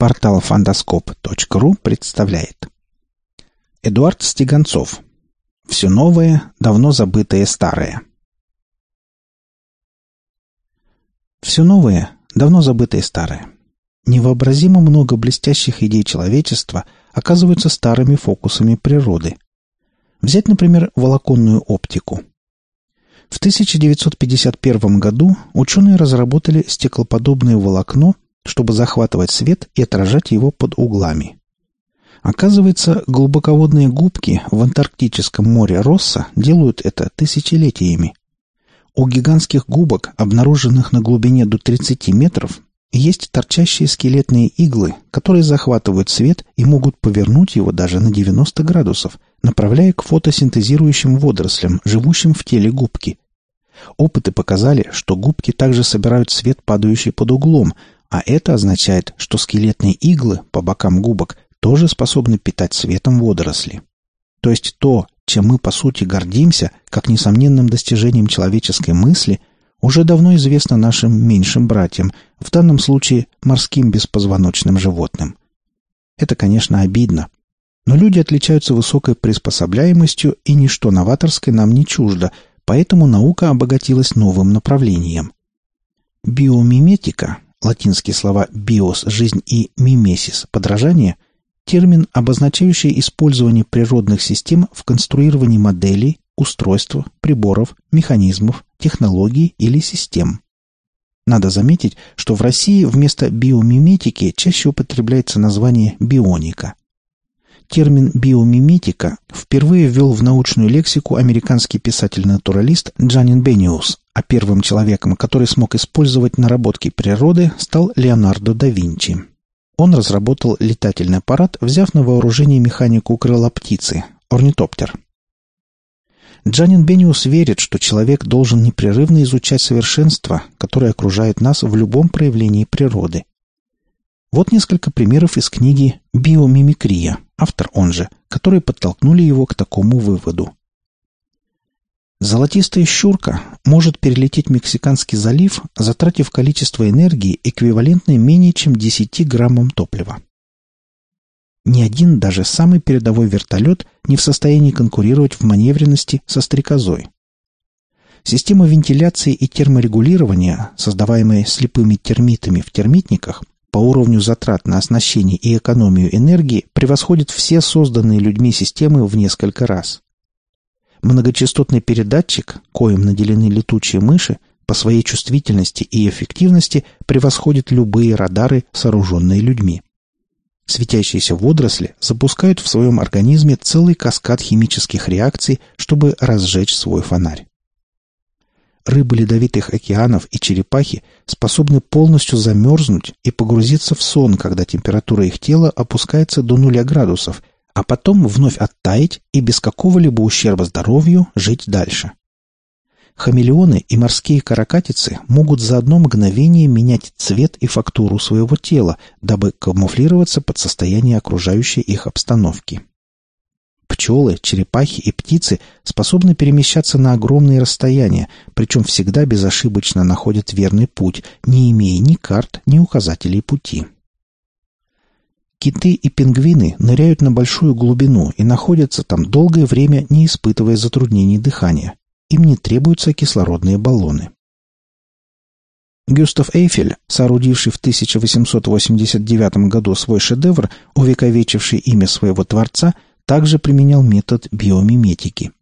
Портал фантаскоп.ру представляет Эдуард Стеганцов Все новое, давно забытое старое Все новое, давно забытое старое. Невообразимо много блестящих идей человечества оказываются старыми фокусами природы. Взять, например, волоконную оптику – в 1951 году ученые разработали стеклоподобное волокно, чтобы захватывать свет и отражать его под углами. Оказывается, глубоководные губки в Антарктическом море Росса делают это тысячелетиями. У гигантских губок, обнаруженных на глубине до 30 метров, есть торчащие скелетные иглы, которые захватывают свет и могут повернуть его даже на 90 градусов, направляя к фотосинтезирующим водорослям, живущим в теле губки. Опыты показали, что губки также собирают свет, падающий под углом, а это означает, что скелетные иглы по бокам губок тоже способны питать светом водоросли. То есть то, чем мы по сути гордимся, как несомненным достижением человеческой мысли, уже давно известно нашим меньшим братьям, в данном случае морским беспозвоночным животным. Это, конечно, обидно. Но люди отличаются высокой приспособляемостью, и ничто новаторское нам не чуждо – Поэтому наука обогатилась новым направлением. Биомиметика, латинские слова «биос» – «жизнь» и «мимесис» – «подражание» – термин, обозначающий использование природных систем в конструировании моделей, устройств, приборов, механизмов, технологий или систем. Надо заметить, что в России вместо биомиметики чаще употребляется название бионика. Термин «биомиметика» впервые ввел в научную лексику американский писатель-натуралист Джанин Бениус, а первым человеком, который смог использовать наработки природы, стал Леонардо да Винчи. Он разработал летательный аппарат, взяв на вооружение механику крыла птицы – орнитоптер. Джанин Бениус верит, что человек должен непрерывно изучать совершенство, которое окружает нас в любом проявлении природы. Вот несколько примеров из книги «Биомимикрия», автор он же, которые подтолкнули его к такому выводу. Золотистая щурка может перелететь Мексиканский залив, затратив количество энергии, эквивалентное менее чем 10 граммам топлива. Ни один, даже самый передовой вертолет не в состоянии конкурировать в маневренности со стрекозой. Система вентиляции и терморегулирования, создаваемая слепыми термитами в термитниках, по уровню затрат на оснащение и экономию энергии превосходит все созданные людьми системы в несколько раз. Многочастотный передатчик, коим наделены летучие мыши, по своей чувствительности и эффективности превосходит любые радары, сооруженные людьми. Светящиеся водоросли запускают в своем организме целый каскад химических реакций, чтобы разжечь свой фонарь. Рыбы ледовитых океанов и черепахи способны полностью замерзнуть и погрузиться в сон, когда температура их тела опускается до нуля градусов, а потом вновь оттаять и без какого-либо ущерба здоровью жить дальше. Хамелеоны и морские каракатицы могут за одно мгновение менять цвет и фактуру своего тела, дабы камуфлироваться под состояние окружающей их обстановки. Пчелы, черепахи и птицы способны перемещаться на огромные расстояния, причем всегда безошибочно находят верный путь, не имея ни карт, ни указателей пути. Киты и пингвины ныряют на большую глубину и находятся там долгое время, не испытывая затруднений дыхания. Им не требуются кислородные баллоны. Гюстав Эйфель, соорудивший в 1889 году свой шедевр, увековечивший имя своего творца – также применял метод биомиметики.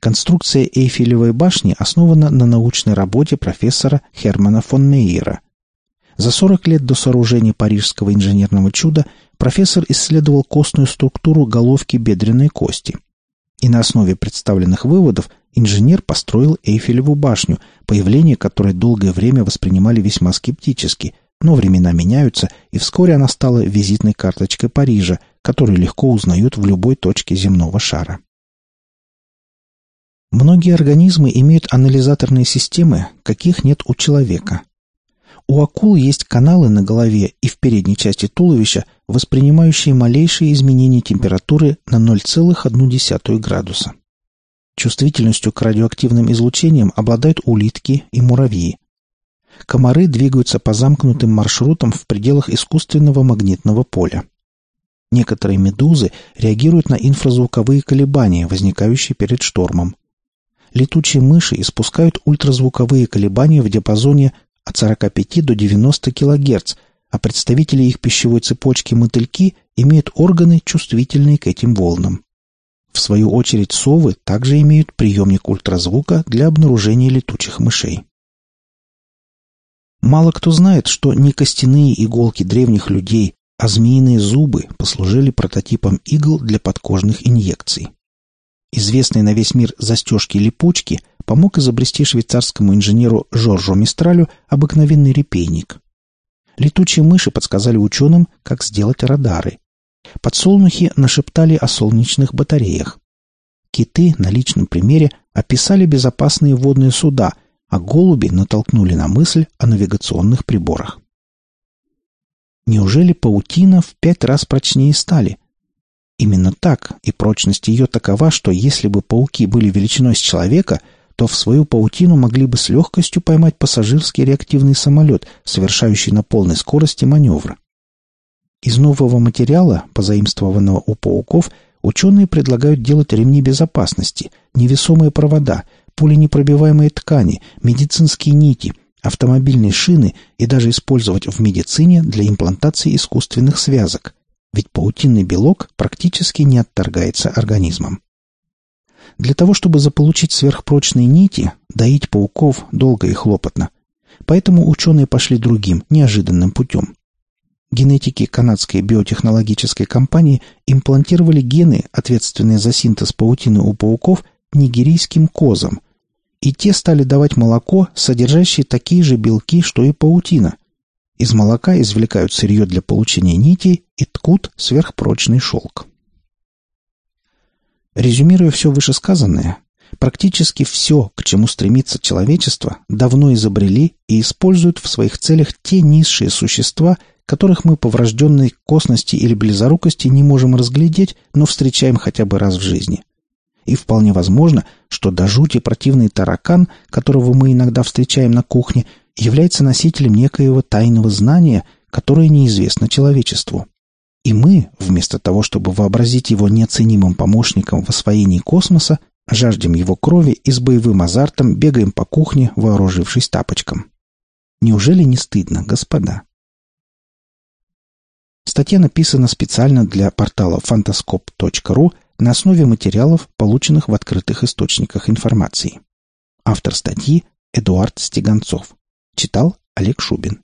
Конструкция Эйфелевой башни основана на научной работе профессора Хермана фон Мейера. За 40 лет до сооружения парижского инженерного чуда профессор исследовал костную структуру головки бедренной кости. И на основе представленных выводов инженер построил Эйфелеву башню, появление которой долгое время воспринимали весьма скептически – но времена меняются, и вскоре она стала визитной карточкой Парижа, которую легко узнают в любой точке земного шара. Многие организмы имеют анализаторные системы, каких нет у человека. У акул есть каналы на голове и в передней части туловища, воспринимающие малейшие изменения температуры на 0,1 градуса. Чувствительностью к радиоактивным излучениям обладают улитки и муравьи. Комары двигаются по замкнутым маршрутам в пределах искусственного магнитного поля. Некоторые медузы реагируют на инфразвуковые колебания, возникающие перед штормом. Летучие мыши испускают ультразвуковые колебания в диапазоне от 45 до 90 кГц, а представители их пищевой цепочки мотыльки имеют органы, чувствительные к этим волнам. В свою очередь совы также имеют приемник ультразвука для обнаружения летучих мышей. Мало кто знает, что не костяные иголки древних людей, а змеиные зубы послужили прототипом игл для подкожных инъекций. Известный на весь мир застежки-липучки помог изобрести швейцарскому инженеру Жоржу Мистралю обыкновенный репейник. Летучие мыши подсказали ученым, как сделать радары. Подсолнухи нашептали о солнечных батареях. Киты на личном примере описали безопасные водные суда, а голуби натолкнули на мысль о навигационных приборах. Неужели паутина в пять раз прочнее стали? Именно так, и прочность ее такова, что если бы пауки были величиной с человека, то в свою паутину могли бы с легкостью поймать пассажирский реактивный самолет, совершающий на полной скорости маневры. Из нового материала, позаимствованного у пауков, ученые предлагают делать ремни безопасности, невесомые провода, пуленепробиваемые ткани, медицинские нити – автомобильные шины и даже использовать в медицине для имплантации искусственных связок, ведь паутинный белок практически не отторгается организмом. Для того, чтобы заполучить сверхпрочные нити, доить пауков долго и хлопотно. Поэтому ученые пошли другим, неожиданным путем. Генетики канадской биотехнологической компании имплантировали гены, ответственные за синтез паутины у пауков, нигерийским козам – и те стали давать молоко, содержащее такие же белки, что и паутина. Из молока извлекают сырье для получения нитей и ткут сверхпрочный шелк. Резюмируя все вышесказанное, практически все, к чему стремится человечество, давно изобрели и используют в своих целях те низшие существа, которых мы по врожденной косности или близорукости не можем разглядеть, но встречаем хотя бы раз в жизни. И вполне возможно, что до жути противный таракан, которого мы иногда встречаем на кухне, является носителем некоего тайного знания, которое неизвестно человечеству. И мы, вместо того, чтобы вообразить его неоценимым помощником в освоении космоса, жаждем его крови и с боевым азартом бегаем по кухне, вооружившись тапочком. Неужели не стыдно, господа? Статья написана специально для портала fantascope.ru на основе материалов, полученных в открытых источниках информации. Автор статьи Эдуард Стеганцов. Читал Олег Шубин.